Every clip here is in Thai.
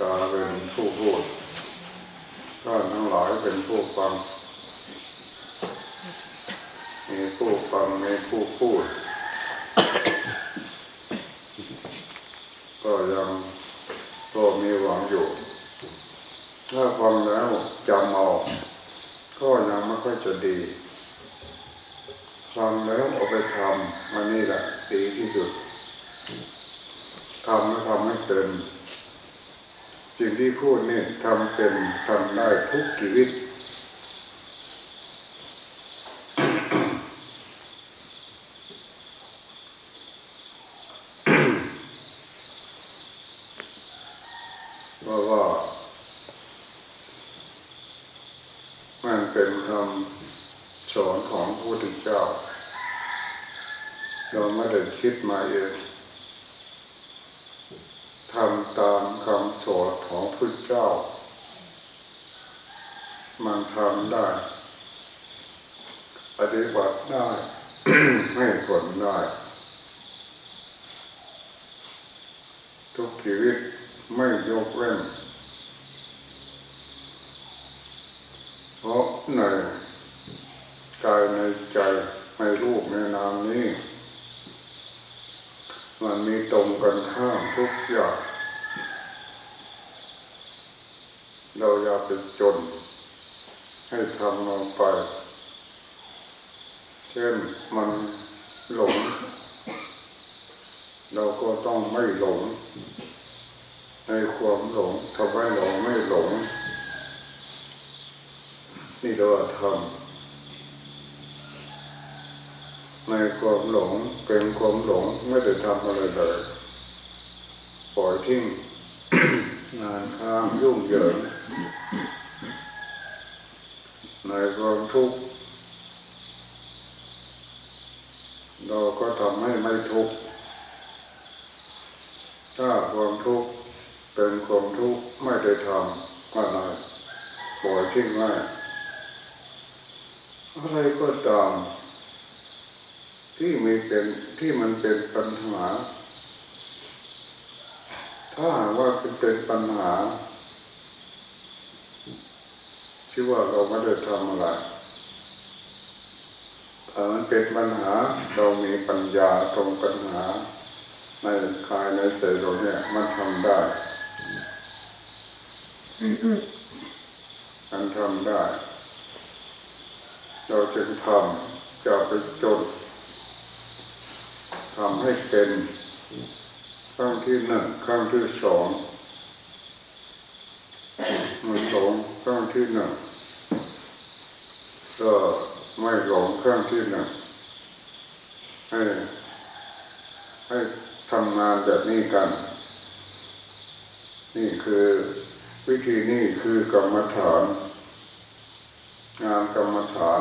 ตาเป็นผู้พูดท่านทั้งหลายเป็นผู้ฟัง มีผู้ฟังมีผู้พูด ก็ยังก็มีหวังอยู่ ถ้าฟังแล้วจำเอาก็ยังไม่ค่อยจะดีฟังแล้วเอาไปทำมันนี่แหละดีที่สุดทำแล้วทำให้เป็น สิ่งที่พูดนี่ทำเป็นทำได้ทุกชีวิต เพราะว่า มันเป็นคำสอนของพระพุทธเจ้า เราไม่ได้คิดมาเองทำตามคำสอนของพระเจ้า มันทำได้ ปฏิบัติได้ ให้ผลได้ ทุกชีวิตไม่ยกเว้น เพราะในกายในใจในรูปในนามนี้ มันมีตรงกันข้ามทุกอย่าง เราอย่าไปจน ให้ทำลงไป เช่นมันหลง เราก็ต้องไม่หลง ในความหลงทำให้เราไม่หลง นี่เราทำ ในความหลงเป็นความหลงไม่ได้ทำอะไรเลยปล่อยทิ้งงานค้างยุ่งเหยิงในความทุกข์เราก็ทำให้ไม่ทุกข์ถ้าความทุกข์เป็นความทุกข์ไม่ได้ทำอะไรปล่อยทิ้งไว้อะไรก็ตาม ที่มีเป็นที่มันเป็นปัญหา ถ้าหากว่าเป็นเป็นปัญหาที่ว่าเราไม่ได้ทำอะไรถ้ามันเป็นปัญหาเรามีปัญญาตรงปัญหา ในกายในใจเราเนี่ยมันทำได้มันทำได้ เราจึงทำจะไปจนทำ ให้เป็นครั้งที่หนึ่งครั้งที่สองมันสองครั้งที่หนึ่งก็ไม่หลงครั้งที่หนึ่งให้ให้ทำงานแบบนี้กัน นี่คือวิธีนี้คือกรรมฐาน งานกรรมฐาน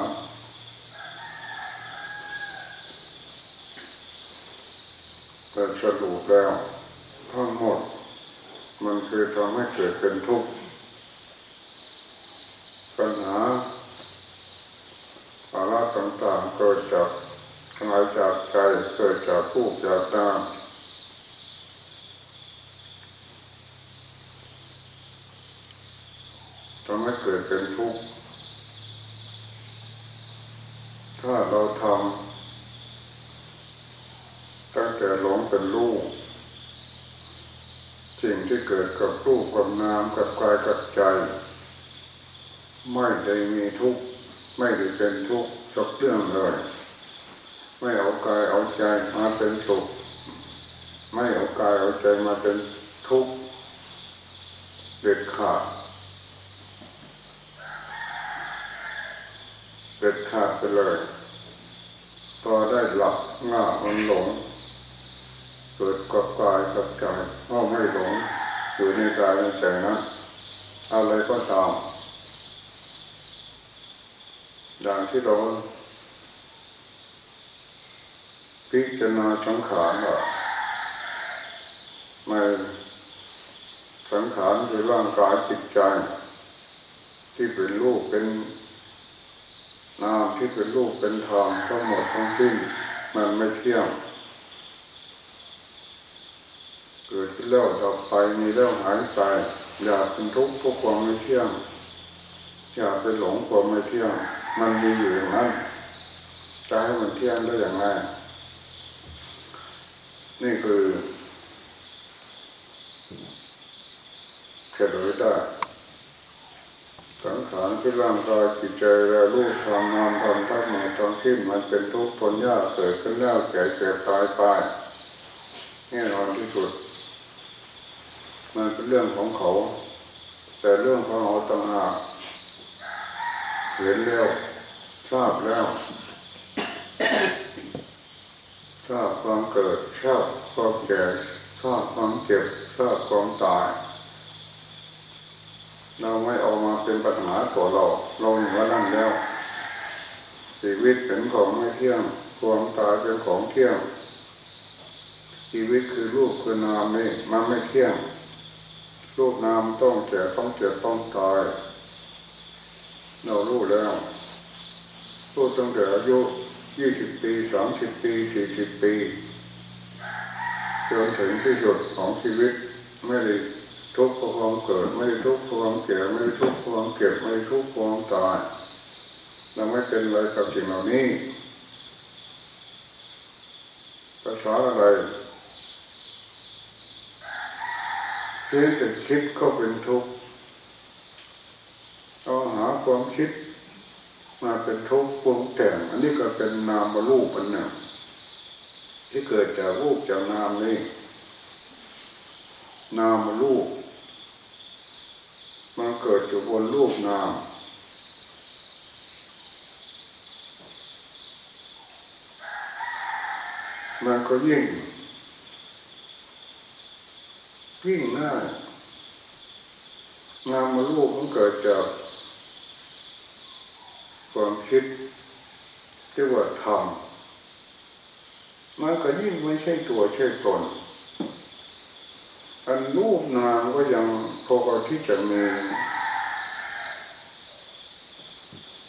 แต่สรุปแล้วทั้งหมด มันคือทำให้เกิดเป็นทุกข์ปัญหาภาระต่างๆเกิดจากกายจากใจเกิดจากผู้จากตามทำให้เกิดเป็นทุกข์ ถ้าเราทำตั้งแต่หลงเป็นลูก สิ่งที่ เกิดกับรูปกับนามกับกายกับใจ ไม่ได้มีทุกข์ไม่ได้เป็นทุกข์สักเรื่องเลย ไม่เอากายเอาใจมาเป็นสุขไม่เอากายเอาใจมาเป็นทุกข์เด็ดขาดเด็ดขาดไปเลยพอได้หลับง่ามันหลง เกิดกับกายกับใจก็ไม่หลง อยู่ ในกายในใจนะอะไรก็ตามอย่างที่เราพิจารณาสังขารว่าในสังขารคือร่างกายจิตใจ ที่เป็นรูปเป็นนามที่เป็นรูปเป็นธรรมทั้งหมดทั้งสิ้นมันไม่เที่ยงเกิดขึ้นแล้วดับ ไปมีแล้วหายไป อย่าเป็นทุกข์เพราะความไม่เที่ยง อย่าไปหลงความไม่เที่ยง มันมีอยู่อย่างนั้นจะให้มันเที่ยงได้อย่างไรนี่คือเฉลยได้สังขารคือร่างกายจิตใจและรูปธรรมนามธรรมทั้งหมดทั้งสิ้นมันเป็นทุกข์ทนยากเกิดขึ้นแล้วแก่เจ็บตายไปแน่นอนที่สุด มันเป็นเรื่องของเขา แต่เรื่องของเราต่างหากเห็นแล้วทราบแล้วทราบความเกิดทราบความแก่ทราบความเจ็บทราบความตาย เราไม่เอามาเป็นปัญหาตัวเราเราอยู่ว่านั่นแล้ว ชีวิตเป็นของไม่เที่ยง ความตายเป็นของเที่ยง ชีวิตคือรูปคือนามนี่มันไม่เที่ยง รูปนามต้องแก่ต้องเจ็บต้องตาย เรารู้แล้วรู้ตั้งแต่อายุยี่สิบปีสามสิบปีสี่สิบปีจนถึงที่สุดของชีวิตไม่ได้ทุกข์เพราะความเกิด ไม่ได้ทุกข์เพราะความแก่ไม่ได้ทุกข์เพราะความเก็บไม่ได้ทุกข์เพราะความตายเราไม่เป็นอะไรกับสิ่งเหล่านี้ภาษาอะไร เพียงแต่คิดก็เป็นทุกข์เอาหาความคิดมาเป็นทุกข์ปรุงแต่งอันนี้ก็เป็นนามรูปอันหนึ่งที่เกิดจากรูปจากนามนี่นามรูปมันเกิดอยู่บนรูปนามมันก็ยิ่ง ยิ่งง่ายนามรูปมันเกิดจากความคิดที่ว่าทำมันก็ยิ่งไม่ใช่ตัวใช่ตน อันรูปนามก็ยังพอที่จะมี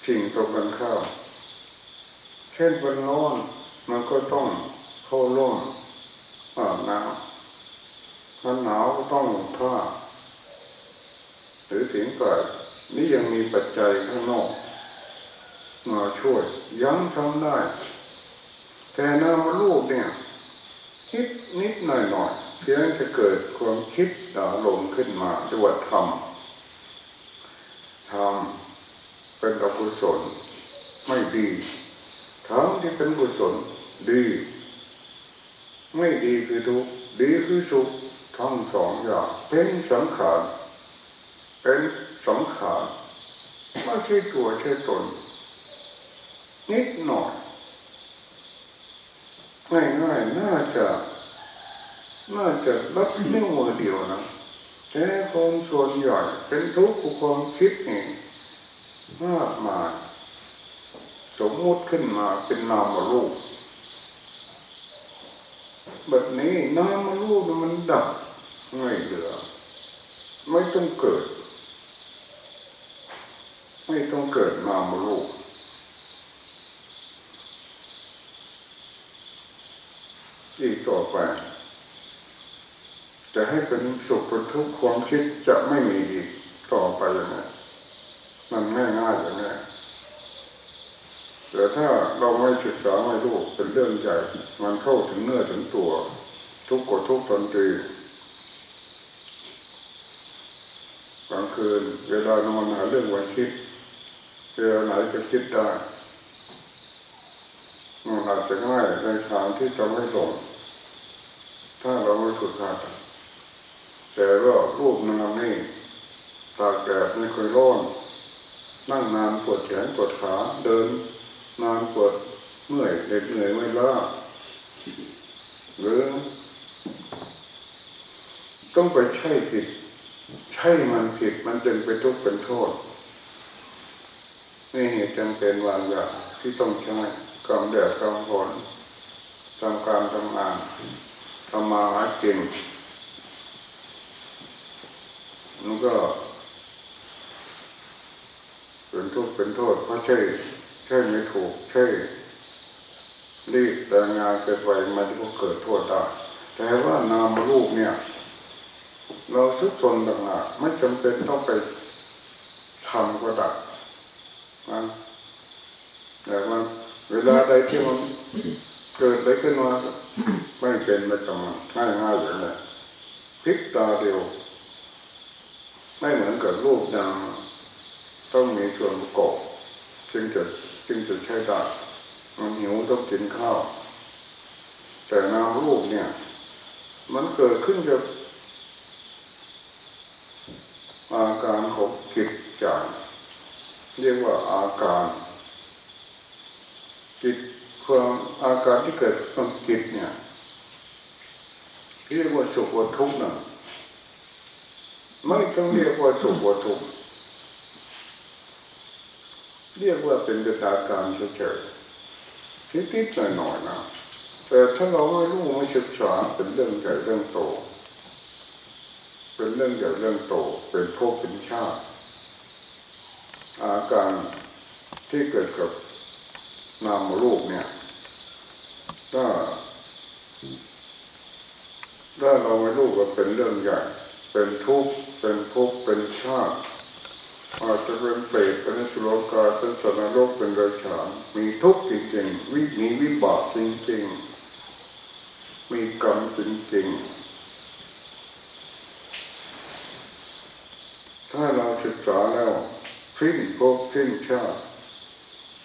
สิ่งตรงกันข้ามเช่นวันร้อนมันก็ต้องเข้าร่มอาบน้ำ มันหนาวก็ต้องผ้าหรือถึงกิดนี่ยังมีปัจจัยข้างนอกมาช่วยยังทำได้ แต่นามรูปเนี่ย คิดนิดหน่อยหน่อยเพียงจะเกิดความคิดอารมณ์ขึ้นมาด้วยธรรมธรรมเป็นอกุศลไม่ดีธรรมที่เป็นกุศลดี ไม่ดีคือทุกข์ดีคือสุข ทั้งสองอย่างเป็นสังขารเป็นสังขารไม่ใช่ตัวใช่ตน นิดหน่อยง่ายๆน่าจะน่าจะรับนิ้วมือเดียวนะแต่คนส่วนใหญ่เป็นทุกข์ความคิดนี่มากมายสมมุติขึ้นมาเป็นนามรูปแบบนี้นามรูปมันดับ ไม่เหลือ ไม่ต้องเกิด ไม่ต้องเกิดนามรูปอีกต่อไป จะให้เป็นสุขเป็นทุกข์ความคิดจะไม่มีอีกต่อไปอย่างนี้มันง่ายง่ายอย่างนี้แต่ถ้าเราไม่ศึกษาไม่รู้เป็นเรื่องใหญ่มันเข้าถึงเนื้อถึงตัว ทุกข์กดทุกข์ตนตรีกลาง คืน เวลานอนหาเรื่องวันคิดเวลาไหนจะคิดได้มันอาจจะง่ายในทางที่จะไม่หลงถ้าเราไม่ฝึกหัดแต่ว่ารูปนามนี่ตากแดดไม่เคยร้อน นั่งนานปวดแขนปวดขาเดิน นานปวดเมื่อยเหน็ดเหนื่อยไม่ล้าหรือต้องไปใช่ผิด ใช่มันผิดมันจึงไปทุกข์เป็นโทษนี่เหตุจำเป็นบางอย่างที่ต้องใช้กำแดดกำฝนทำการทำงานทำมาหากินมันก็เป็นทุกข์เป็นโทษเพราะใช่ใช่ไม่ถูกใช่รีบแต่งานเกิดไปมันก็เกิดโทษได้แต่ว่านามรูปเนี่ย เราเราซุกซนต่างหากไม่จำเป็นต้องไปทำก็ได้นะแต่มันเวลาใดที่มันเกิดอะไรขึ้นมาไม่เป็นไม่ต้องง่ายง่ายอย่างนี้พลิกตาเดียว ไม่เหมือนกับรูปนามต้องมีส่วนประกอบจึงจะจึงจะใช้ได้มันหิวต้องกินข้าว แต่นามรูปเนี่ย มันเกิดขึ้นจากอาการของ จิตใจเรียกว่าอาการจิตความอาการที่เกิดความจิตเนี่ยเรียกว่าสุขว่าทุนะไม่ต้องเรียกว่าสุขว่าทุเรียกว่าเป็นกอาการเฉยๆนิดๆหน่อยๆนะแต่ถ้าเราไม่รู้ไม่ศึกษาเป็นเรื่องใหญ่เรื่องโต เป็นเรื่องใหญ่เรื่องโต เป็นภพเป็นชาติ อาการที่เกิดกับนามรูปเนี่ยถ้าถ้าเราไม่รู้ก็เป็นเรื่องใหญ่เป็นทุกข์เป็นภพเป็นชาติอาจจะเป็นเปรตเป็นสุรกายเป็นสนรกเป็นไรฉานมีทุกข์จริงๆวิมีวิบากจริงๆ มีกรรมจริงๆ ถ้าเราศึกษาแล้ว สิ้นภพสิ้นชาติ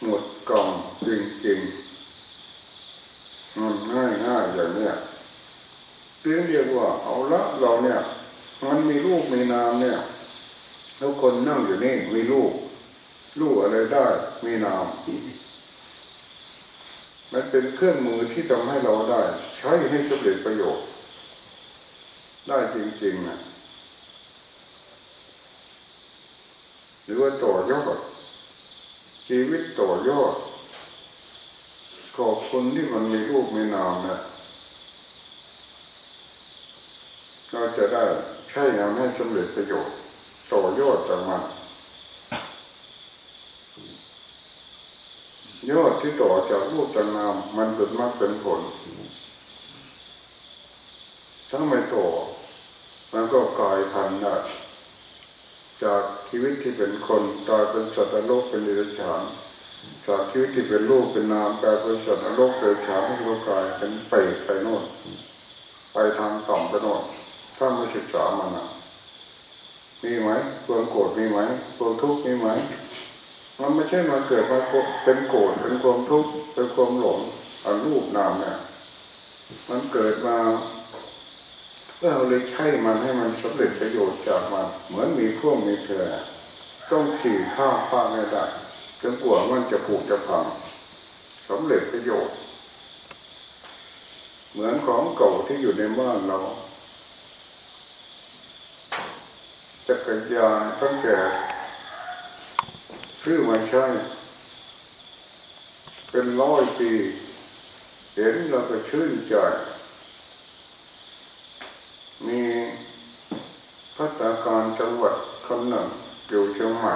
หมดกรรมจริงๆมันง่ายง่ายอย่างเนี้ยเรียกเรียกว่าเอาละเราเนี่ย มันมีรูปมีนามเนี่ย แล้วคนนั่งอยู่นี่มีรูปรูปอะไรได้มีนามมันเป็นเครื่องมือที่ทำให้เราได้ ใช้ให้สำเร็จประโยชน์ ได้จริงๆนะ หรือว่าต่อยอดชีวิตต่อยอดขอบคุณที่มันมีรูปมีนามนะเราจะได้ใช้งานให้สำเร็จประโยชน์ ต่อยอดจากมันยอดที่ต่อจากรูปจากนามมันเป็นมากเป็นผล ถ้าไม่ต่อมันก็กลายพันธุ์ได้จาก ชีวิตที่เป็นคนกลายเป็นสัตว์โลกเป็นเดรัจฉานจากชีวิตที่เป็นรูปเป็นนามกลายเป็นสัตว์โลกเดรัจฉานให้รูกายเป็นไปไปโน่นไปทางต่ำไปโน่นถ้าไม่ศึกษามันนะมีไหมความโกรธมีไหมความทุกข์มีไหมมันไม่ใช่มาเกิดมาเป็นโกรธเป็นความทุกข์เป็นความหลงอันรูปนามเนี่ยมันเกิดมา เพื่อเราเลยใช้มันให้มันสำเร็จประโยชน์จากมันเหมือนมีพ่วงมีเพลต้องขี่ข้าวฟ้าให้ได้จนกว่ามันจะผูกจะพังสำเร็จประโยชน์ เหมือนของเก่าที่อยู่ในบ้านเราจักรยานตั้งแต่ซื้อมาใช้เป็นร้อยปี เห็นเราก็ชื่นใจ มีพัฒนาการจังหวัดคนหนึ่งอยู่เชียงใหม่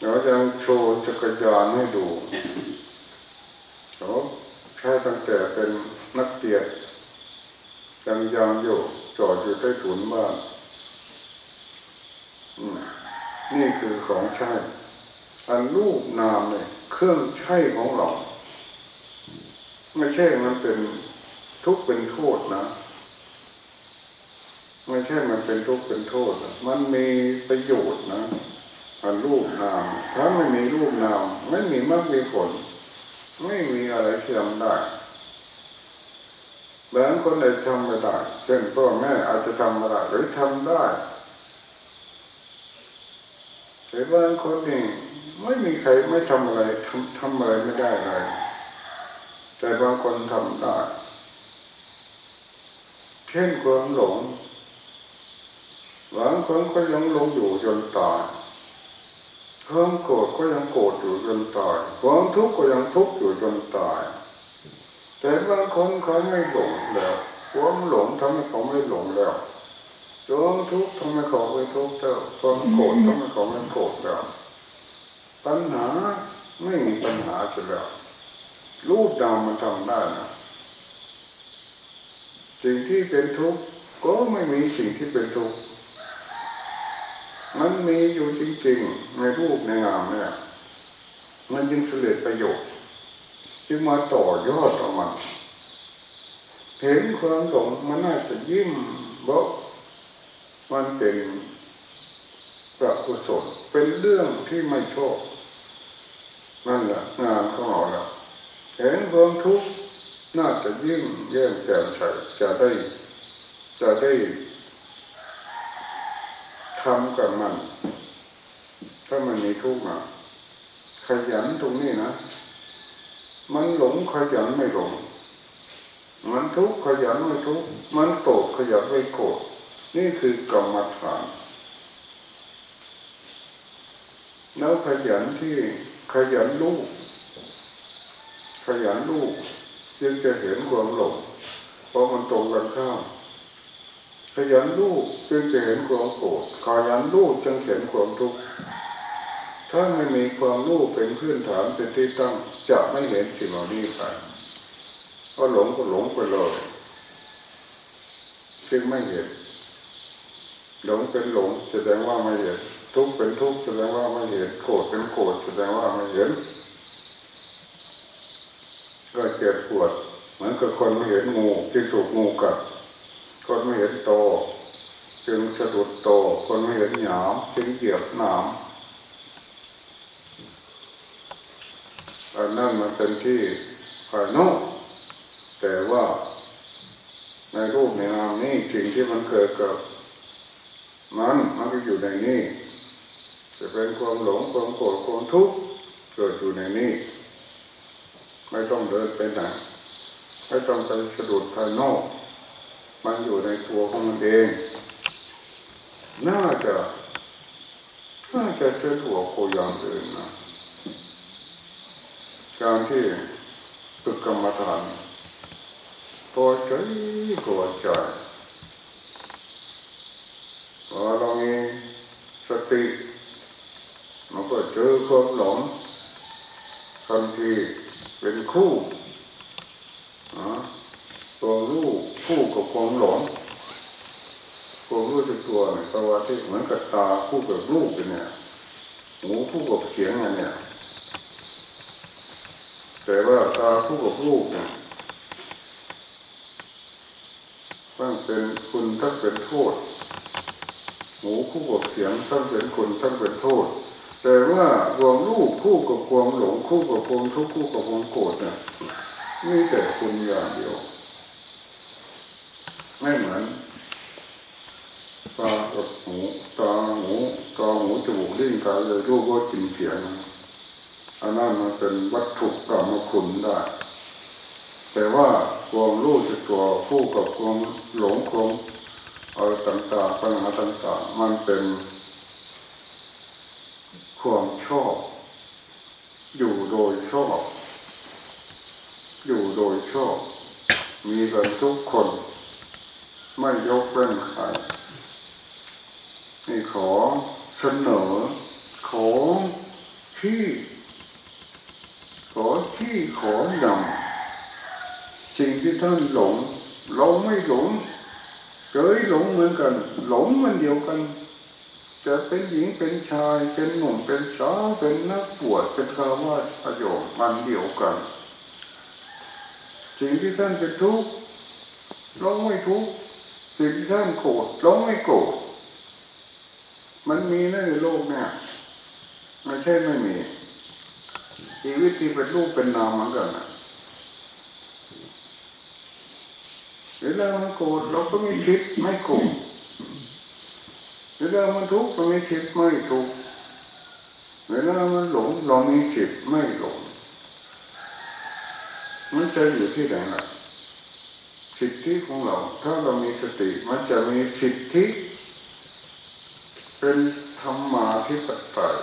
เราจะโชว์จักรยานให้ดูเขาใช้ตั้งแต่เป็นนักเตียนยังยังอยู่จอดอยู่ใต้ถุนบ้านนี่คือของใช้อันรูปนามเนี่ยเครื่องใช้ของเรา ไม่ใช่มันเป็น ทุกข์เป็นโทษนะ ไม่ใช่มันเป็นทุกข์เป็นโทษ มันมีประโยชน์นะอันรูปนาม ถ้าไม่มีรูปนาม ไม่มีมรรคมีผล ไม่มีอะไรที่ทำได้บางคนอาจทำไม่ได้เช่นพ่อแม่อาจจะทำไม่ได้หรือทำได้แต่บางคนนี่ไม่มีใครไม่ทำอะไรทำทำอะไรไม่ได้เลย แต่บางคนทำได้ เช่นความหลงบางคนก็ยังหลงอยู่จนตายความโกรธก็ยังโกรธอยู่จนตายความทุกข์ก็ยังทุกข์อยู่จนตาย แต่บางคนเขาไม่หลงแล้วความหลงทำให้เขาไม่หลงแล้วความทุกข์ทำให้เขาไม่ทุกข์แล้วความโกรธทำให้เขาไม่โกรธแล้วปัญหาไม่มีปัญหาเสียแล้วรูปดาวมันทำได้นะ สิ่งที่เป็นทุกข์ก็ไม่มีสิ่งที่เป็นทุกข์มันมีอยู่จริงๆในรูปในนามเนี่ยมันยิ่งเสด็จประโยชน์จึงมาต่อยอดขอมันเห็นความหลงมันน่าจะยิ้มบอกมันเป็นประกุศลเป็นเรื่องที่ไม่ชอบนั่นแหละงานของเราแล้วเห็นความทุกข์ น่าจะยิ้มแย้มแจ่มใสจะได้ จะได้ทำกับมัน ถ้ามันมีทุกข์นะขยันตรงนี้นะมันหลงขยันไม่หลง มันทุกข์ขยันไม่ทุกข์มันโกรธขยันไม่โกรธนี่คือกรรมฐาน แล้วขยันที่ขยันลูกขยันลูก จึงจะเห็นความหลงเพราะมันตรงกันข้ามขยันลูกจึงจะเห็นความโกรธขยันลูกจึงเห็นความทุกข์ถ้าไม่มีความรู้เป็นพื้นฐานเป็นที่ตั้งจะไม่เห็นสิ่งเหล่านี้ไปก็หลงก็หลงไปเลยจึงไม่เห็นหลงเป็นหลงแสดงว่าไม่เห็นทุกข์เป็นทุกข์แสดงว่าไม่เห็นโกรธเป็นโกรธแสดงว่าไม่เห็น ก็เจ็บปวด เหมือนกับคนไม่เห็นงูจึงถูกงูกัดคนไม่เห็นโต จึงสะดุดโต คนไม่เห็นหยามจึงเหยียบหนามอันนั้นมันเป็นที่ภายนอกแต่ว่าในรูปในนามนี้สิ่งที่มันเกิดกับมันมันก็อยู่ในนี้จะเป็นความหลงความโกรธความทุกข์เกิดอยู่ในนี้ ไม่ต้องเดินไปไหนไม่ต้องไปสะดุดภายนอก มันอยู่ในตัวของมันเองน่าจะน่าจะเสดวกโคยางอื่นนะการที่ฝึกกรรมฐานพอใจพอใจพอเรามีสติมันก็เจอความหลงทันที เป็นคู่ตัวรู้คู่กับความหลงความรู้สึกตัวเนี่ยตัวที่เหมือนกับตาคู่กับรูปเนี่ยหูคู่กับเสียงเนี่ยแต่ว่าตาคู่กับรูปเนี่ยตั้งเป็นคุณทั้งเป็นโทษ หูคู่กับเสียงทั้งเป็นคุณทั้งเป็นโทษ แต่ว่าความรู้คู่กับความหลงคู่กับความทุกข์คู่กับความโกรธเนี่ยมีแต่คุณอย่างเดียว ไม่เหมือนตากับหูตาหูตาหูจมูกลิ้นกายเลยรู้ว่าจินเสียงอันนั้นมันเป็นวัตถุกรรมคุณได้ แต่ว่าความรู้สึกตัวคู่กับความหลงความอะไรต่างๆปัญหาต่างๆ มันเป็น ความชอบ อยู่โดยชอบ อยู่โดยชอบ มีกันทุกคน ไม่ยกเว้นใครนี่ขอเสนอขอขี้ขอขี้ขอนำสิ่งที่ท่านหลงเราไม่หลงเจยหลงเหมือนกัน หลงมันเดียวกัน จะเป็นหญิงเป็นชายเป็นหนุ่มเป็นสาวเป็นนักปวดเป็นคาวาสประโยชน์มันเดียวกัน สิ่งที่ท่านเป็นทุกข์เราไม่ทุกข์สิ่งที่ท่านโกรธเราไม่โกรธมันมีในโลกเนี่ยไม่ใช่ไม่มีชีวิตที่เป็นรูปเป็นนามเหมือนกันนะเวลามันโกรธเราก็มีสิทธิ์ไม่โกรธ เวลามันทุกข์เรามีสิทธิ์ไม่ทุกข์เวลามันหลงเรามีสิทธิ์ไม่หลง มันจะอยู่ที่ไหนล่ะสิทธิของเรา ถ้าเรามีสติมันจะมีสิทธิ เป็นธรรมาธิปไตย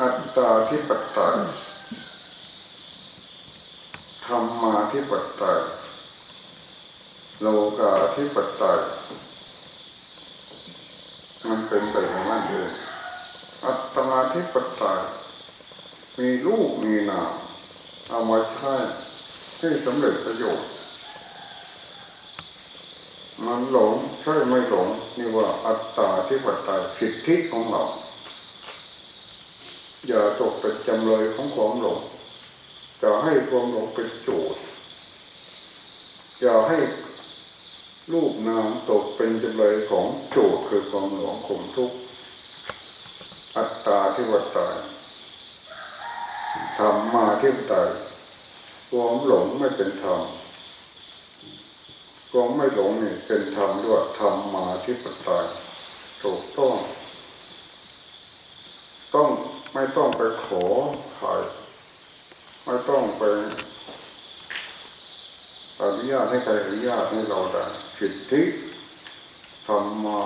อัตตาธิปไตยธรรมาธิปไตย โลกาธิปไตยมันเป็นไปองนั้นเองอัตตาธิปไตยมีรูปมีนามเอามาใช้ให้สำเร็จประโยชน์มันหลงใช่ไม่หลงนี่ว่าอัตตาที่ปัตตาสิทธิของเรา อย่าตกเป็นจำเลยของความหลงจะให้ความหลงเป็นโจทย์อย่าให้ รูปนามตกเป็นจำเลยของโจทย์คือความหลงข่มทุกข์อัตตาที่วัตตายธรรมมาที่ตายความหลงไม่เป็นธรรมความไม่หลงนี่เป็นธรรมด้วยธรรมมาที่วัตตายถูกต้อง ต้องไม่ต้องไปขอใครไม่ต้องไปอนุญาตให้ใครอนุญาตให้เราได้ สิทธิธรรมา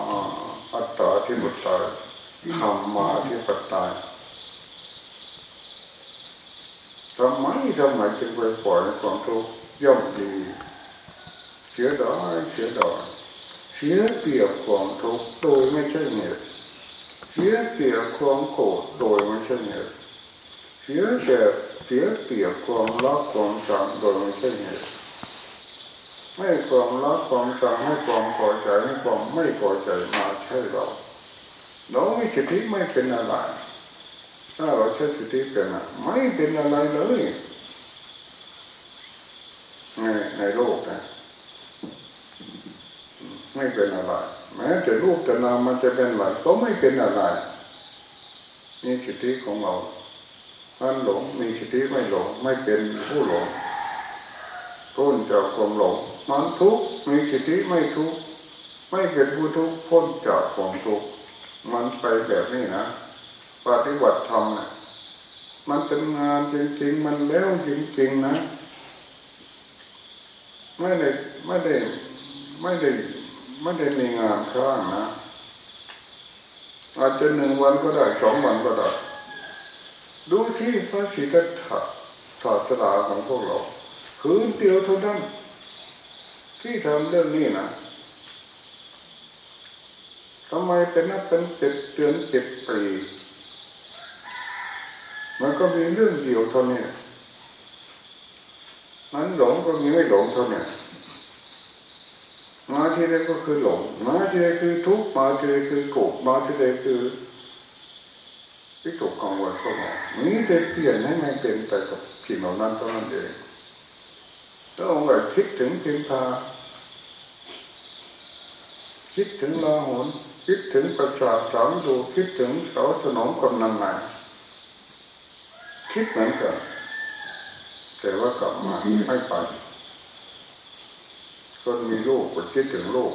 อัตตาที่บุตตาธรรมาที่ปัตตาทำไมทำไมจึงไปปล่อยความทุกข์ย่อมดีเสียดายเสียดายเสียเปรียบความทุกข์โดยไม่ใช่เหตุเสียเปรียบความโกรธโดยไม่ใช่เหตุเสียเปรียบเสียเปรียบความรักความชังโดยไม่ใช่เหตุ ให้ความรักความชังให้ความพอใจให้ความไม่พอใจมาใช่เราเราไม่สิทธิไม่เป็นอะไร ถ้าเราใช้สิทธิเป็นอะไม่เป็นอะไรเลยในในโลกนะไม่เป็นอะไรแม้แต่รูปแต่นามมันจะเป็นอะไรก็ไม่เป็นอะไรนี่สิทธิของเราท่านหลงมีสิทธิไม่หลงไม่เป็นผู้หลงพ้นจากความหลง มันทุกข์มีสิทธิไม่ทุกข์ไม่เป็นผู้ทุกข์พ้นจากความทุกข์มันไปแบบนี้นะปฏิบัติธรรมนะมันเป็นงานจริงๆ มันแล้วจริงๆนะไม่ได้ไม่ได้ไม่ได้ไม่ได้มีงานข้างนะอาจจะหนึ่งวันก็ได้สองวันก็ได้ดูที่พระสิทธัตถะศาสนาของพวกเราคืนเดียวเท่านั้น ที่ทำเรื่องนี้นะทำไมเป็นนับเป็นเจ็ดเดือนเจ็ดปีมันก็มีเรื่องเดียวเท่านี้มันหลงก็มีไม่หลงเท่านี้มาที่ใดก็คือหลง มาที่ใดคือทุกข์ มาที่ใดคือโกรธ มาที่ใดคือวิตกกังวลเท่านั้นมีแต่เปลี่ยนให้มันเป็นไปกับสิ่งเหล่านั้นเท่านั้นเอง ถ้าองค์ไหนคิดถึงพิมพา คิดถึงลาหุนคิดถึงประสาทสามดูคิดถึงเสาสนองกำนันใหม่คิดเหมือนกันแต่ว่ากลับมาไม่ไปคนมีลูกก็คิดถึงลูก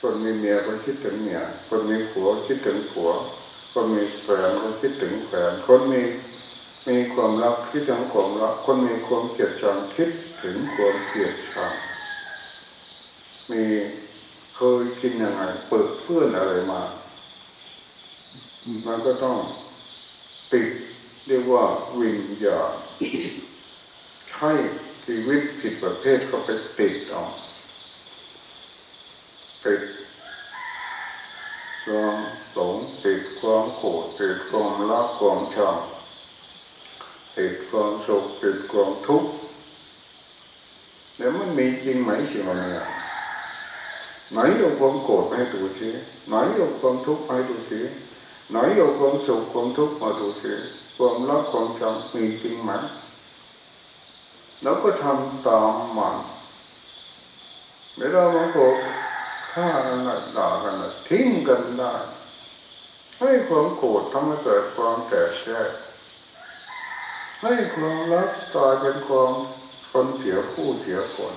คนมีเมียก็คิดถึงเมีย คนมีผัวคิดถึงผัว คนมีแฟนก็คิดถึงแฟน คนมี มีความรักคิดถึงความรักคนมีความเกลียดชังคิดถึงความเกลียดชังมีเคยกินยังไงเปิดเพื่อนอะไรมา มันก็ต้องติดเรียกว่าวิญญาณใช่ชีวิตผิดประเภทก็ไปติดเอาติดความหลงติดความโกรธติดความรักความชัง ติดความสุขติดความทุกข์แล้วมันมีจริงไหมสิ่งเหล่านี้ไหนเอาความโกรธให้ดูสิไหนเอาความทุกข์ให้ดูสิไหนเอาความสุขความทุกข์มาดูสิความรักความชังมีจริงไหมเราก็ทำตามมันเวลามันโกรธฆ่ากันด่ากันทิ้งกันได้ให้ความโกรธทำให้เกิดความแตกแยก ให้ความรักกลายเป็นความคนเสียผู้เสียคน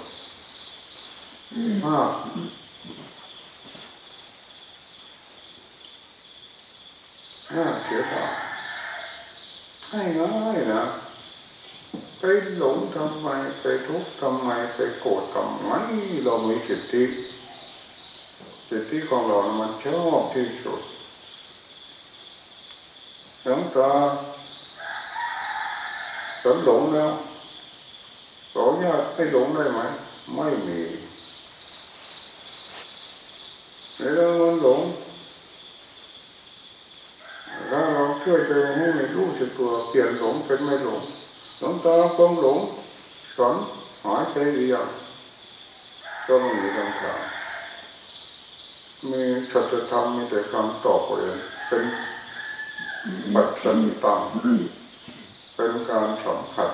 มากน่าเสียดายให้ง่ายนะไปหลงทำไมไปทุกข์ทำไมไปโกรธทำไมเรามีสิทธิสิทธิของเรามันชอบที่สุดหลวงตา ฉันหลงแล้วขออนุญาตให้หลงได้ไหม ไม่มีในเรื่องมันหลงถ้าเราช่วยตัวให้ไม่รู้สึกตัวเปลี่ยนหลงเป็นไม่หลงลงตาความหลงสอนหายไปหรือยังก็ไม่มีคำถามมีสัจธรรมมีแต่คำตอบเองเป็นปัจจันตัง เป็นการสัมผัส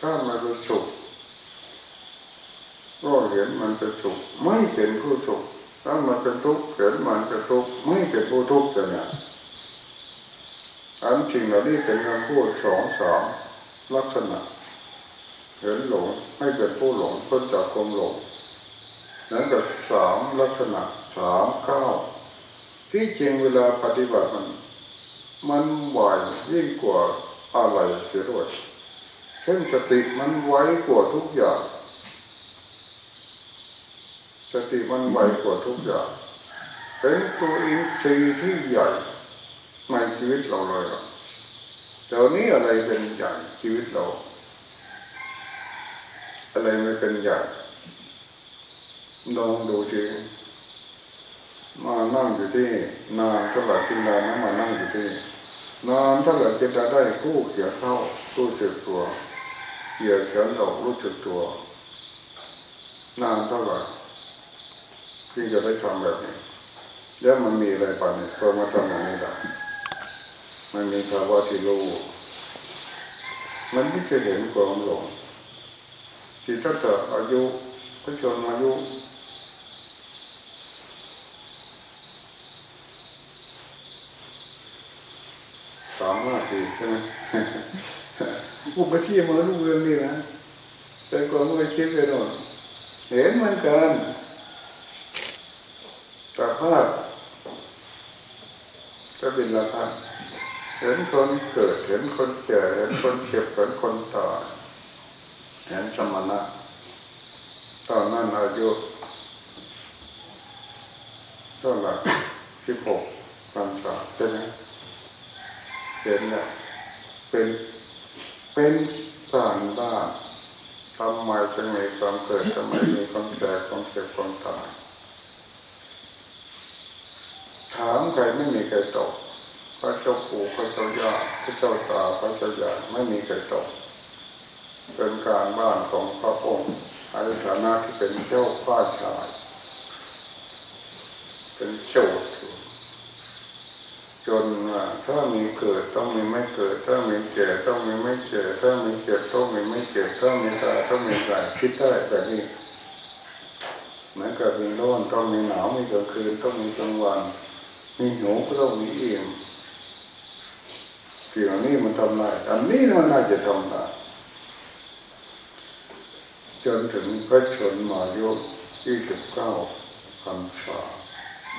ถ้ามันรู้สุขก็เห็นมันเป็นสุขไม่เป็นผู้สุขถ้ามันเป็นทุกข์เห็นมันเป็นทุกข์ไม่เป็นผู้ทุกข์จะเนี่ยอันจริงเหล่านี้เป็นคำพูดสองสามลักษณะ เห็นหลงไม่เป็นผู้หลงพ้นจากความหลงนั้นก็สามลักษณะสามเก้าที่จริงเวลาปฏิบัติมัน มันไหวยิ่งกว่าอะไรเสียด้วยเช่นสติมันไวกว่าทุกอย่างสติมันไวกว่าทุกอย่างเป็นตัวอินทรีย์ที่ใหญ่ในชีวิตเราเลยเดี๋ยวนี้อะไรเป็นใหญ่ชีวิตเรา อะไรไม่เป็นใหญ่ลองดูจริมานั่งอยู่ที่นานเท่าไหร่กินนานนะมานั่งอยู่ที่ นานเท่าไหร่จะได้คู่เขียเข้ารู้จึกตัวเหยียดแขนออกรู้จึกตัวนานเท่าไหร่ที่จะได้ทำแบบนี้ แล้วมันมีอะไรป่ะเนี่ยพอมาทำอย่างนี้ละมันมีภาวะที่รู้มันที่จะเห็นความหลงที่ถ้าจะอายุก็ชนอายุสามห้าปี ใช่ไหมอุปที่มาลูกเรื่องนี้นะแต่ก่อนไม่คิดเลยหน่อยเห็นมันกันสภาพก็เป็นละพันเห็นคนเกิดเห็นคนแก่เห็นคนเจ็บเห็นคนตายเห็นสมณะตอนนั้นอายุเท่าไหร่สิบหกพรรษาใช่ไหมเห็นเนี่ย เป็นเป็นต่างบ้านทำไมจึงมีความเกิดทำไมมีความแก่ความเจ็บความตายถามใครไม่มีใครตอบพระเจ้าปู่พระเจ้าย่าพระเจ้าตาพระเจ้าใหญ่ไม่มีใครตอบเป็นการบ้านของพระองค์ในฐานะที่เป็นเจ้าฟ้าชาย เป็นโจทย์ จนถ้ามีเกิดต้องมีไม่เกิด ถ้ามีเจ็ต้องมีไม่เจ็ถ้ามีเจ็บต้องมีไม่เจ็บถ้ามีตายต้องมีตายคิดได้แบบนี้เหมือนกับมีร้อนต้องมีหนาวมีกลางคืนต้องมีกลางวัน มีหิวก็ต้องมีอิ่มสิ่งนี้มันทำได้อันนี้มันน่าจะทำได้จนถึงพระชนมายุยี่สิบเก้าพรรษา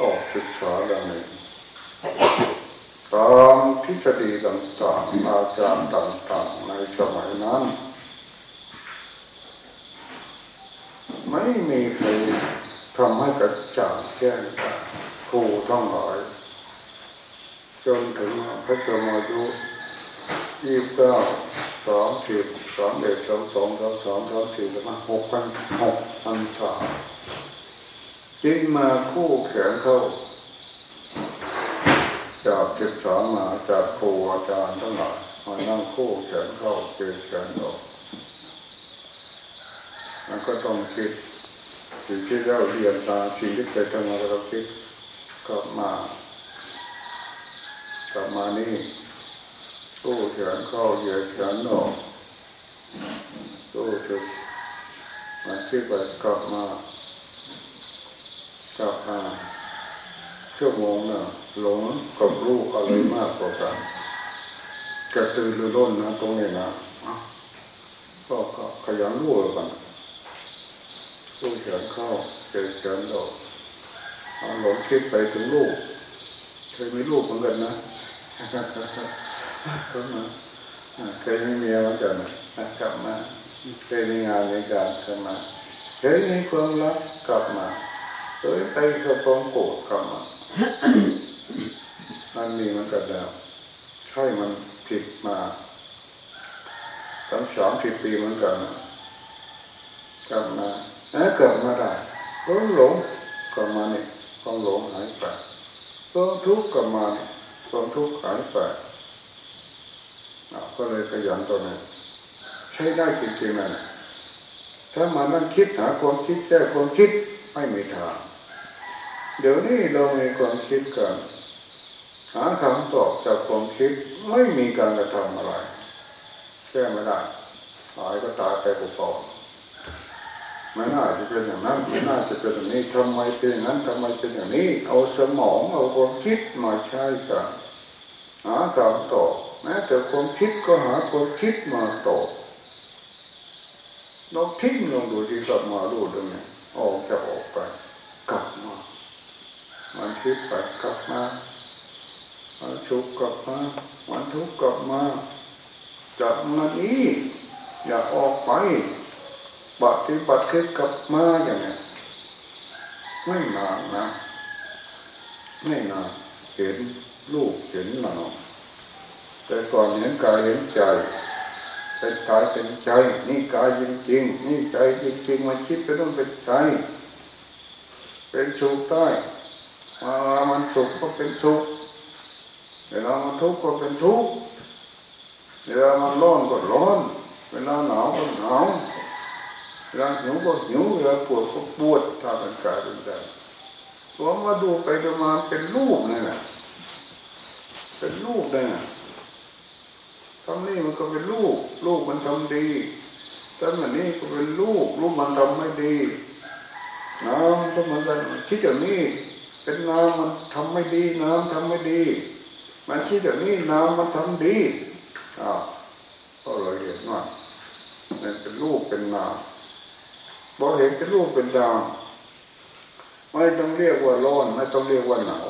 ออกศึกษาดังนี้ ตามทฤษฎีต่างๆอาจารย์ต่างๆในสมัยนั้น ไม่มีใครทำให้กระจ่างแจ้งครูทั้งหลายจนถึงพระชมายุยี่สิบเก้าสองสิบสองเอ็ดสองสองสองสองสองสี่ประมาณหกพันหกพันสามจึงมาคู่แขนเข้า จากศึกษามาจากครูอาจารย์ทั้งหลายมานั่งคู่แขนเข้าเจอแขนออกมันก็ต้องคิดสิ่งที่เราเรียนมาสิ่งที่เคยทำมาเราคิดกลับมากลับมานี่กู้แขนเข้าเหยียดแขนออกกู้จะมาคิดไปกลับมากลับมาชั่วโมงน่ะ หลงกับรู้อะไรมากกว่ากันกระตือรือร้นนะตรงนี้นะก็ขยันรู้กันกู้แขนเข้าเหยียดแขนออกหลงคิดไปถึงลูกเคยมีลูกเหมือนกันนะก็มาเคยมีเมียเหมือนกันกลับมาเคยมีงานในการกลับมาเคยมีความรักกลับมาเคยไปกับความโกรธกลับมา มันมีมันกันแล้วใช่มันผิดมาตั้งสามสิบปีเหมือนกันกลับมาแล้วกลับมาได้ก็หลงกลับมาเนี่ยความหลงหายไปก็ทุกข์กลับมาเนี่ยความทุกข์หายไปก็เลยขยันตัวนี้ใช้ได้จริงๆนะถ้ามานั่งคิดหาความคิดแก้ความคิดไม่มีทางเดี๋ยวนี้เรามีความคิดกัน หาคำตอบจากความคิดไม่มีการกระทำอะไรแก้ไม่ได้ตายก็ตายไปกูฟองไม่น่าจะเป็นอย่างนั้นไม่น่าจะเป็นอย่างนี้ทำไมเป็นอย่างนั้นทำไมเป็นอย่างนี้ เอาสมองเอาความคิดมาใช้กันหาคำตอบแม้แต่ความคิดก็หาความคิดมาตอบเราทิ้งลงดูที่กลับมาดูตรงนี้ออกจะออกไปกลับมามันคิดไปกลับมา มันชุกกลับมามันทุกข์กลับมาจับมันนี้อย่าออกไปปฏิบัติคือกลับมาอย่างนี้ไม่นานนะไม่นานเห็นลูกเห็นหนาวแต่ก่อนเห็นกายเห็นใจเป็นกายเป็นใจ นี่กายจริงๆนี่ใจจริงๆมาคิดไปต้องเป็นใจเป็นสุขได้เวลามันสุขก็เป็นสุข เวลามันทุกข์ก็เป็นทุกข์เวลามันร้อนก็ร้อนเวลาหนาวก็หนาวเวลาหิวก็หิวเวลาปวดก็ปวดถ้าเป็นกายเป็นใจตัวมาดูไปดูมาเป็นรูปนี่แหละเป็นรูปนี่ทำนี่มันก็เป็นลูกลูกมันทำดีทำแบบนี้ก็เป็นลูกลูกมันทำไม่ดีน้ำก็เหมือนกันคิดอย่างนี้เป็นน้ำมันทำไม่ดี น้ำทำไม่ดี มันคิดอย่างนี้น้ำมันทำดีอ้าวก็เลยเห็นว่ามันเป็นลูกเป็นน้ำพอเห็นเป็นลูกเป็นดาวไม่ต้องเรียกว่าร้อนไม่ต้องเรียกว่าหนาว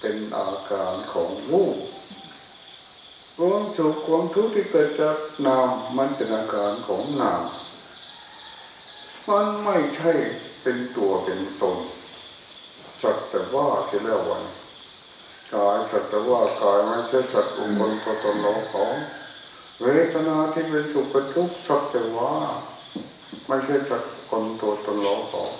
เป็นอาการของลูกความสุขความทุกข์ที่เกิดจากนามมันเป็นอาการของนามมันไม่ใช่เป็นตัวเป็นตนสัตแต่ว่าเสียแล้ววัน กายสัตแต่ว่ากายไม่ใช่สัตว์องค์ตัวตนเราของเวทนาที่เป็นสุขเป็นทุกข์สัตแต่ว่าไม่ใช่สัตว์คนตัวตนเราของ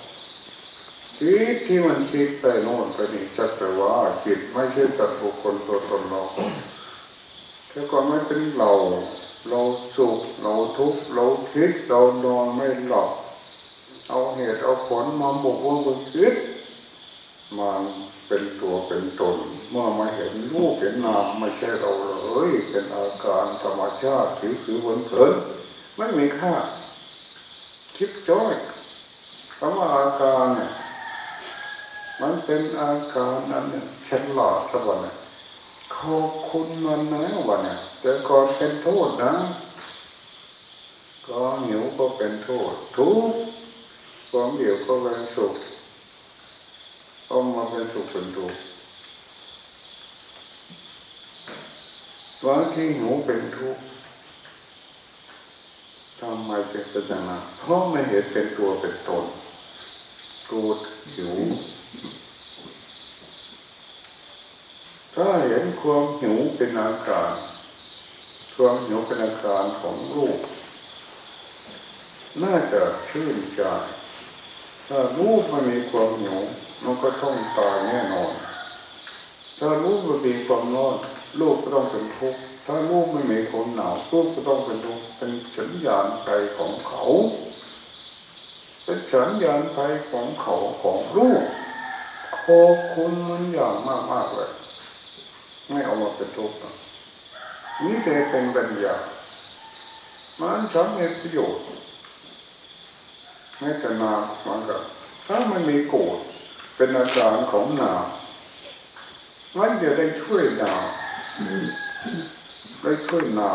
คิดที่มันคิดไปโน่นไปนี่สัตแต่ว่าจิตไม่ใช่สัตว์บุคคลตัวตนเราของแต่ก่อนไม่เป็นเราเราสุขเราทุกข์เราคิดเรานอนไม่หลับเอาเหตุเอาผลมาบุกว่าบนคิด มันเป็นตัวเป็นตน เมื่อมาเห็นรูปเห็นนามไม่ใช่เราเลยเป็นอาการธรรมชาติถือถือวนเผินไม่มีค่า คิดจ้อยคำว่าอาการเนี่ยมันเป็นอาการนั้นเนี่ยฉลาดตะวันเนี่ยขอบคุณมันนะวันเนี่ยแต่ก่อนเป็นโทษนะ ก็หิวก็เป็นโทษ ทุกความเดียวก็เป็นสุข เอามาเป็นสุขเป็นทุกข์วันที่หิวเป็นทุกข์ทำไมจึงเป็นอย่างนั้นเพราะไม่เห็นเป็นตัวเป็นตนโกรธหิวถ้าเห็นความหิวเป็นอาการความหิวเป็นอาการของรูปน่าจะชื่นใจ ถ้ารูปมันมีความหิวมันก็ต้องตายแน่นอน ถ้ารูปมันมีความร้อนรูปก็ต้องเป็นทุกข์ถ้ารูปไม่มีความหนาวรูปก็ต้องเป็นทุกข์เป็นสัญญาณใจของเขา เป็นสัญญาณภัยของเขาของรูปโคคุณมันอย่างมากมากเลย ไม่เอามาเป็นทุกข์นี่แต่เป็นปัญญามันสำเร็จประโยชน์ ไม่แต่นามันก็ถ้ามันมีโกรธเป็นอาการของนามันจะได้ช่วยนาได้ช่วยนา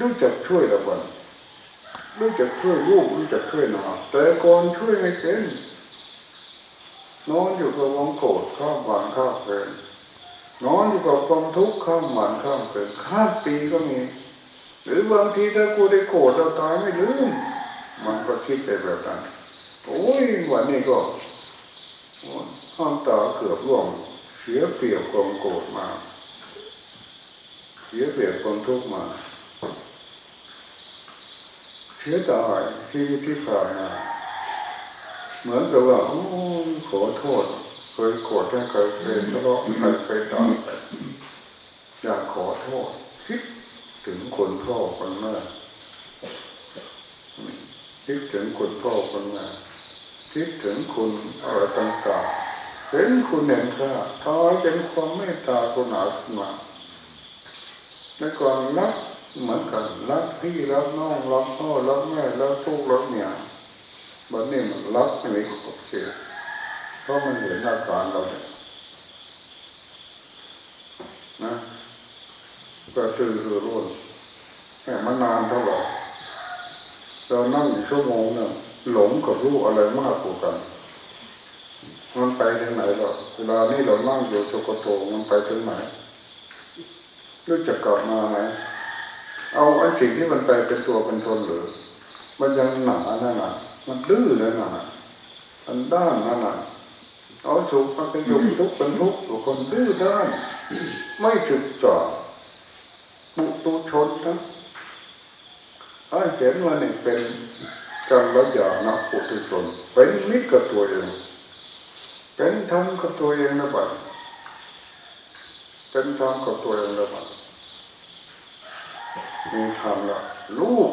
รู้จักช่วยละวันรู้จักช่วยลูกรู้จักช่วยนาแต่ก่อนช่วยไม่เป็นนอนอยู่กับวงโกรธข้ามวันข้ามเพลินนอนอยู่กับความทุกข์ข้ามวันข้ามเพลินข้ามปีก็มี หรือบางทีถ้ากูได้โกรธเราตายไม่ลืม มันก็คิดไปแบบนั้นโอ้ยวันนี้ก็ห้องตาเกือบร่วงเสียเปรียบความโกรธมา เสียเปรียบความทุกข์มา เสียดายชีวิตที่ผ่านมาเหมือนกับว่าโอ้ขอโทษ เคยโกรธเคยเคยทะเลาะเคยเคยด่าไปอยากขอโทษคิดถึงคนพ่อคนแม่ คิดถึงคนพ่อคนแม่คิดถึงคุณอะไรต่างๆเห็นคุณเห็นค่าทอยเป็นความเมตตาคุณหาขึ้นมาในก่อนรักเหมือนกันรักพี่รักน้องรักพ่อรักแม่รักลูกรักเมียบัดนี้มันรักไม่มีขอบเขตเพราะมันเห็นอากาเราเนี่ยนะก็ตื่นรือรุ่นแม่มานานเท่าไหร่ เรานั่งชั่วโมงเนี่ยหลงกับรู้อะไรมากกว่ากัน มันไปถึงไหนหรอเวลานี้เรานั่งอยู่โจกโตมันไปถึงไหนรู้จะกลับมาไหมเอาอันสิ่งที่มันไปเป็นตัวเป็นตนหรือ มันยังหนาแน่นน่ะมันดื้อเลยน่ะมันด้านแน่นน่ะเอาสุขมันเป็นสุขทุกข์เป็นทุกข์ตัวคนดื้อด้าน ไม่ศึกษาปุตุชนนะ ไอ้เห็นว่านี่เป็นการละยานะปุตุชนเป็นมิตรกับตัวเอง เป็นธรรมกับตัวเองนะบัดเป็นธรรมกับตัวเองนะบัดมีธรรมละลูก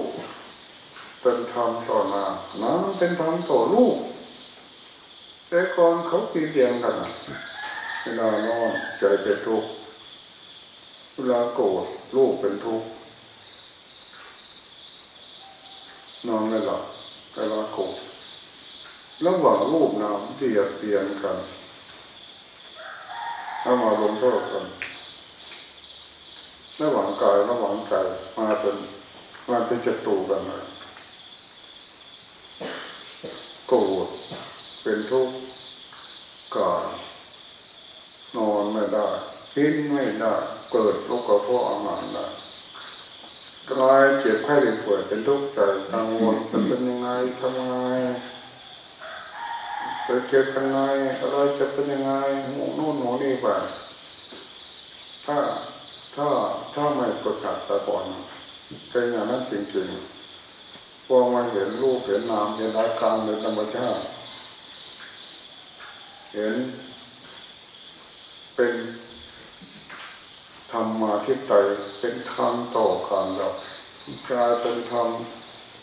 เป็นธรรมต่อนาน้ำเป็นธรรมต่อลูกแต่ก่อนเขาปีเดียงกันนะเวลานอนใจเป็นทุกข์เวลาโกรธลูกเป็นทุกข์ นอนไม่หลับเวลาโกรธระหว่างรูปนามที่ยากเปลี่ยนกันเอามาลงโทษกันระหว่างกายระหว่างใจมาเป็นมาเป็นศัตรูกันเลยโกรธเป็นทุกข์กายนอนไม่ได้กินไม่ได้เกิดโรคกระเพาะอาหารได้ กายเจ็บไข้ได้ป่วยเป็นทุกข์ใจกังวลจะเป็นยังไงทำไงจะเจ็บยังไงอะไรจะเป็นยังไงหูนู่นหูนี่ไปถ้าถ้าถ้าไม่ประกาศตะก่อนเป็นอย่างนั้นจริงๆพอมาเห็นรูปเห็นนามเห็นอาการในธรรมชาติเห็นเป็น ธรรมาทิฏฐิเป็นธรรมต่อการดับกลายเป็นธรรม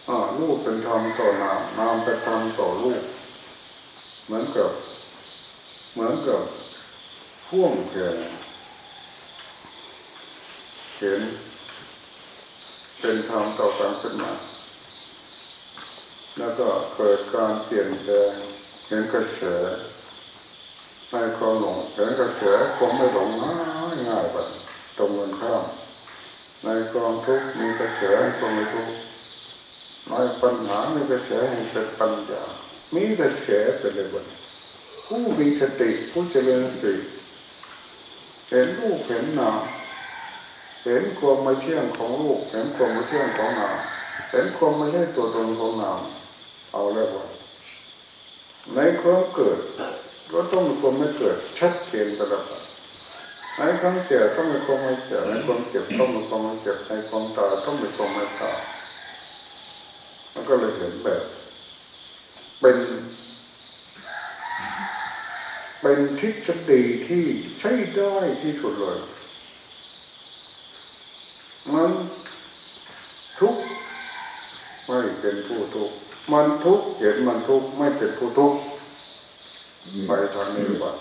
อ่ารูปเป็นธรรมต่อนามนามเป็นธรรมต่อรูปเหมือนกับ เหมือนกับพ่วงแขนเห็นเป็นธรรมต่อกันขึ้นมา แล้วก็เกิดการเปลี่ยนแปลงเห็นกระแสในความหลงเห็นกระแสความไม่หลงง่ายง่ายแบบ ตรงกันข้ามในความทุกมีกระแสให้ความไม่ทุกในปัญหามีกระแสให้เป็นปัญญา มีกระแสเป็นเลยวันผู้มีสติผู้เจริญสติเห็นรูปเห็นนามเห็นความไม่เที่ยงของรูปเห็นความไม่เที่ยงของนามเห็นความไม่ใช่ตัวตนของนามเอาแล้ววันในความเกิด ก็ต้องมีความไม่เกิดชัดเจนตลอด ในความเกิดต้องมีความไม่เกิดในความเจ็บต้องมีความไม่เจ็บในความตายต้องมีความไม่ตายมันก็เลยเห็นแบบ เป็น เป็นทฤษฎีที่ใช้ได้ที่สุดเลยมันทุกข์ไม่เป็นผู้ทุกข์มันทุกข์เห็นมันทุกข์ไม่เป็นผู้ทุกข์ไปทางนี้ว่า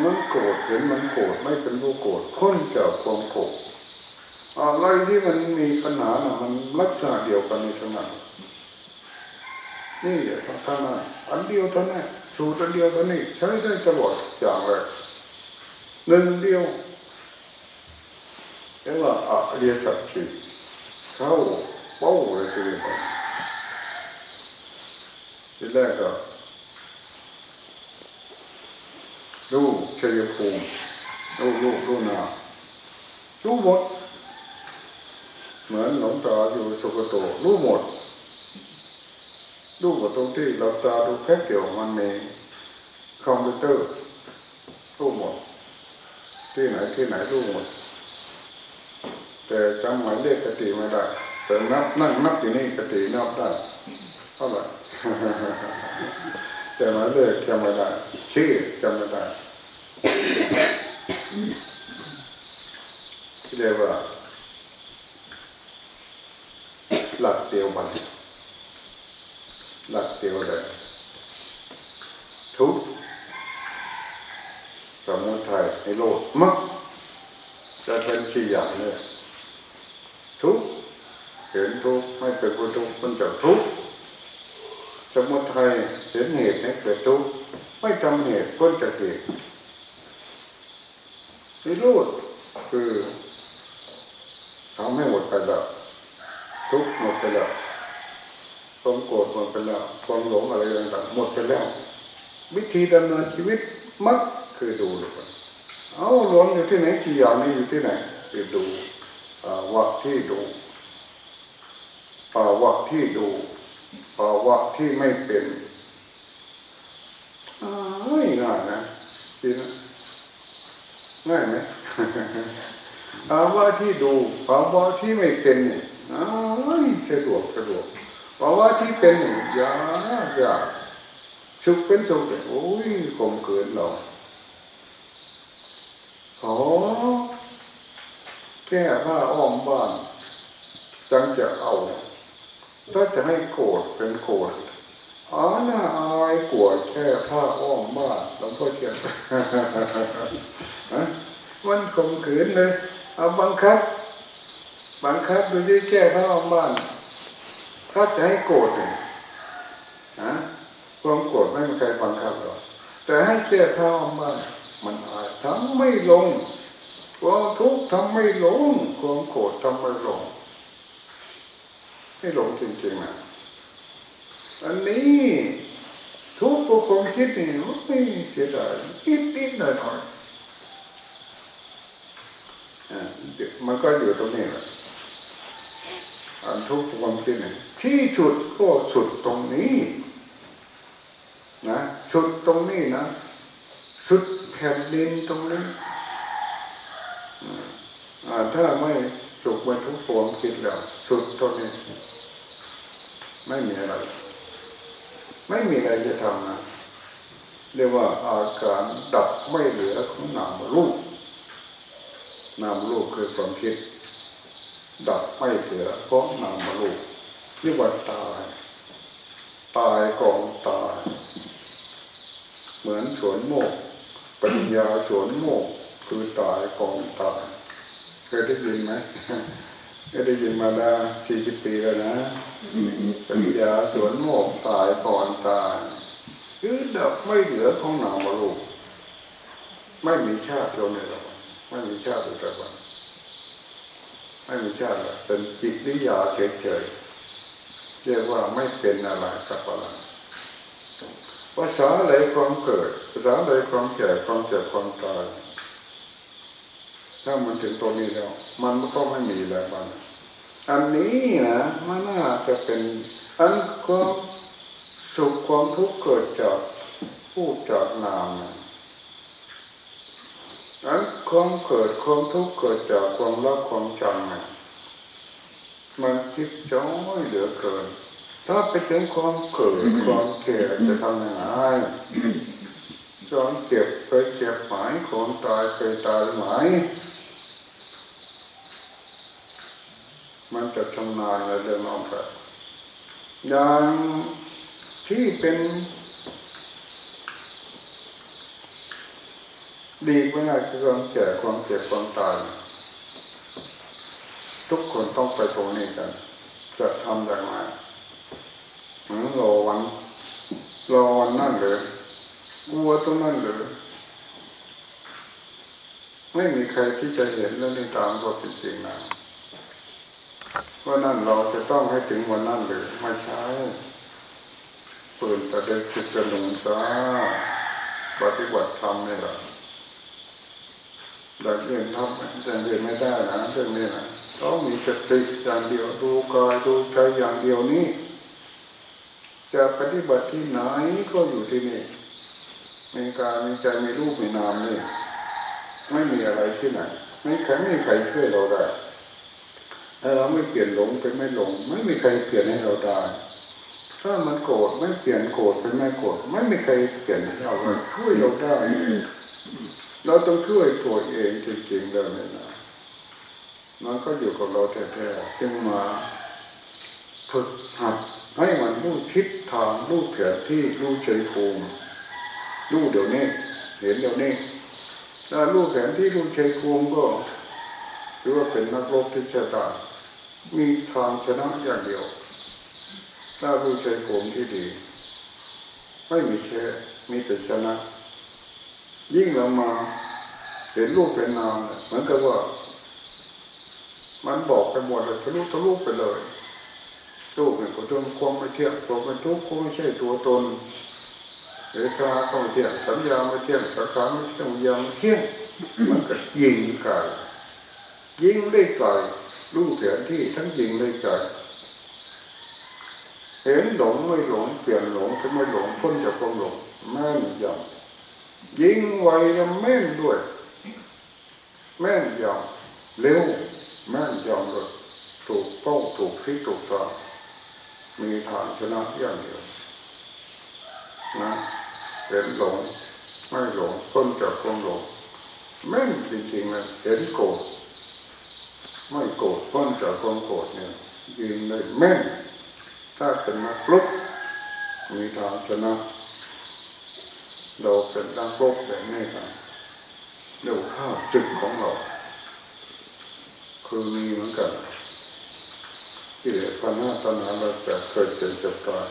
มันโกรธเห็นมันโกรธไม่เป็นผู้โกรธพ้นจากความโกรธอะไรที่มันมีปัญหาน่ะมันลักษณะเดียวกันในทั้งนั้นนี่อย่าท่านั้นอันเดียวเท่านั้นสูตรอันเดียวเท่านี้ใช้ได้ตลอดอย่างเลยหนึ่งเดียวเรียกว่าอริยสัจจิเข้าเป้าเลยทีเดียวทีแรกก็ รู้ชัยภูมิรู้รู้รู้นารู้หมด เหมือนหลงตาอยู่สุกโตรู้หมดรู้หมดตรงที่เราตาดูแค่เดียวมันมีคอมพิวเตอร์รู้หมด ที่ไหนที่ไหนรู้หมด แต่จำหมายเลขกติไม่ได้แต่นับนั่งนับอยู่นี่กตินับได้เท่าไหร่ แต่หมายเลขจำไม่ได้ชื่อจำไม่ได้เรียกว่า หลักเดียวมันหลักเดียวเลยทุกสมุทัยในโลกมักจะเป็นสี่อย่างเลยทุกเห็นทุกไม่เป็นผู้ทุกมันจะทุก สมุทัยเห็นเหตุให้เกิดทุกข์ไม่ทำเหตุพ้นจากเหตุนิโรธคือทำให้หมดไปแล้วทุกข์หมดไปแล้วความโกรธหมดไปแล้วความหลงอะไรต่างๆหมดไปแล้ว วิธีดำเนินชีวิตมักคือดูเลยเอาหลงอยู่ที่ไหนสี่อย่างนี้อยู่ที่ไหนคือดูภาวะที่ดูภาวะที่ดู ภาวะที่ไม่เป็นง่ายง่ายนะทีนะง่ายไหมภาวะที่ดูภาวะที่ไม่เป็นเนี่ยสะดวกสะดวกภาวะที่เป็นเนี่ยยากยากสุขเป็นสุขโอ้ยคมเกินเราขอแก้ผ้าอ้อมบ้านจังจะเอา ถ้าจะให้โกรธเป็นโกรธอ๋อน่าอายกวดแค่ผ้าอ้อมบ้านหลวงพ่อเทียนมันข่มขืนเลย เอาบังคับ บังคับดูที่แก้ผ้าอ้อมบ้าน ถ้าจะให้โกรธเนี่ยนะความโกรธไม่มีใครบังคับหรอกแต่ให้แก้ผ้าอ้อมบ้านมันอาจทำไม่ลงความทุกข์ทำไม่ลงความโกรธทำไม่ลง ให้หลงจริงๆนะอันนี้ทุกข์กับความคิดนี่ไม่เสียดายนิดนิดหน่อยหน่อยมันก็อยู่ตรงนี้แหละอันทุกข์ความคิดนี่ที่สุดก็สุดตรงนี้นะสุดตรงนี้นะสุดแผ่นดินตรงนี้ถ้าไม่สุขไม่ทุกข์ความคิดแล้ว สุดตรงนี้ ไม่มีอะไร ไม่มีอะไรจะทำนะเรียกว่าอาการดับไม่เหลือของนามรูปนามรูปคือความคิด ดับไม่เหลือเพราะนามรูปเรียกว่าตาย ตายกองตาย เหมือนสวนโมก ปัญญาสวนโมก คือตายกองตายเคยได้ยินไหม ก็ได้ยินมาได้สี่สิบปีแล้วนะปัญญาสวนโมกตายก่อนตายคือดับไม่เหลือของนามรูปไม่มีชาติโยนเรอกไม่มีชาติอุตบันไม่มีชาติเป็นจิตวิญญาเฉยๆเรียกว่าไม่เป็นอะไรกับอะไรภาษาอะไรความเกิดภาษาอะไรความแก่ความเจ็บความตาย ถ้ามันถึงตัวนี้แล้ว มันก็ไม่มีแล้วมันอันนี้นะมันน่าจะเป็นอันความสุขความทุกข์เกิดจากผู้จากนามอันความเกิดความทุกข์เกิดจากความรักความจำนะมันคิดจ้อยเหลือเกิน ถ้าไปถึงความเกิดความแก่จะทำยังไงจอนเจ็บเคยเจ็บหมายคนตายเคยตายหมาย มันจะชำนาญในเรื่องน้องแบบอย่างที่เป็นดีไม่ได้คือความแก่ความเจ็บความตายทุกคนต้องไปตรงนี้กัน จะทำอย่างไรรอวันรอวันนั่นเลยกลัวตรงนั้นเลยไม่มีใครที่จะเห็นเรื่องนี้ตามความเป็นจริงนะ ว่านั่นเราจะต้องให้ถึงวันนั้นเลยไม่ใช่เปิดประเด็นจิตกระหนุงซาปฏิบัติธรรมนี่แหละดังเรื่องทำดังเรื่องไม่ได้นะเรื่องนี้นะต้องมีสติอย่างเดียวดูกายดูใจอย่างเดียวนี้ จะปฏิบัติที่ไหนก็อยู่ที่นี่มีกายมีใจมีรูปมีนามนี่ไม่มีอะไรที่ไหนไม่ใครไม่มีใครช่วยเราได้ ถ้าเราไม่เปลี่ยนหลงเป็นไม่หลง ไม่มีใครเปลี่ยนให้เราได้ ถ้ามันโกรธไม่เปลี่ยนโกรธเป็นไม่โกรธไม่มีใครเปลี่ยนให้เราช่วยเราได้เราต้องช่วยตัวเองจริงๆเลยนะมันก็อยู่กับเราแท้ๆจึงมาฝึกหัดให้มันรู้ทิศทางรู้แผนที่รู้เฉยภูมิรู้เดี๋ยวนี้ เห็นเดี๋ยวนี้ถ้ารู้แผนที่รู้เฉยภูมิก็ถือว่าเป็นนักรบที่ชะตา มีทางชนะอย่างเดียวถ้ารู้เฉยภูมิที่ดี ไม่มีแค่มีแต่ชนะ ยิ่งเรามาเห็นรูปเป็นนามเนี่ยเหมือนกับว่า มันบอกไปหมดเลยทะลุทะลุไปเลยรูปเนี่ยก็จนความไม่เที่ยงความเป็นทุกข์ก็ไม่ใช่ตัวตนเวทนาก็ไม่เที่ยงสัญญาไม่เที่ยงสังขารไม่เที่ยงวิญญาณไม่เที่ยงมันก็ยิงไกลยิงได้ไกล รู้แผนที่ทั้งยิงได้ไกเห็นหลงไม่หลงเปลี่ยนหลงถ้าไมหลงพ้นจากความหลงแม่นยำยิงไวแล้วแม่นด้วย แม่นยำเร็วแม่นยำเลยถูกเป้าถูกที่ถูกทางมีทางชนะอย่างเดียวนะเห็นหลงไม่หลงพ้นจากความหลงแม่นจริงๆเลยเห็นโกรธ ไม่โกรธพ้นจากความโกรธเนี่ยยิงได้แม่น ถ้าเป็นนักรบมีทางชนะเราเป็นนักรบแบบนี้ครับเดี๋ยวข้าศึกของเรา คือมีเหมือนกันกิเลสพันห้าตัณหาเราแต่เคยเป็นจับตาย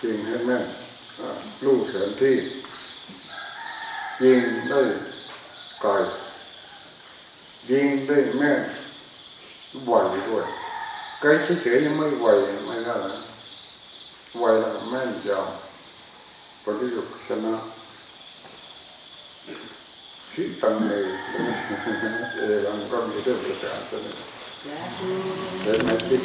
จริงให้แม่นอ่ารู้แผนที่ยิงได้ไกล ยิงได้แม่นไหวด้วยไกลเฉยๆยังไม่ไหวไม่ได้นะไหวแล้วแม่นยาวปฏิยุชนะชิตังเลยเอรังก็มีเรื่องประการตัวนี้สาธุเห็นไหมคิด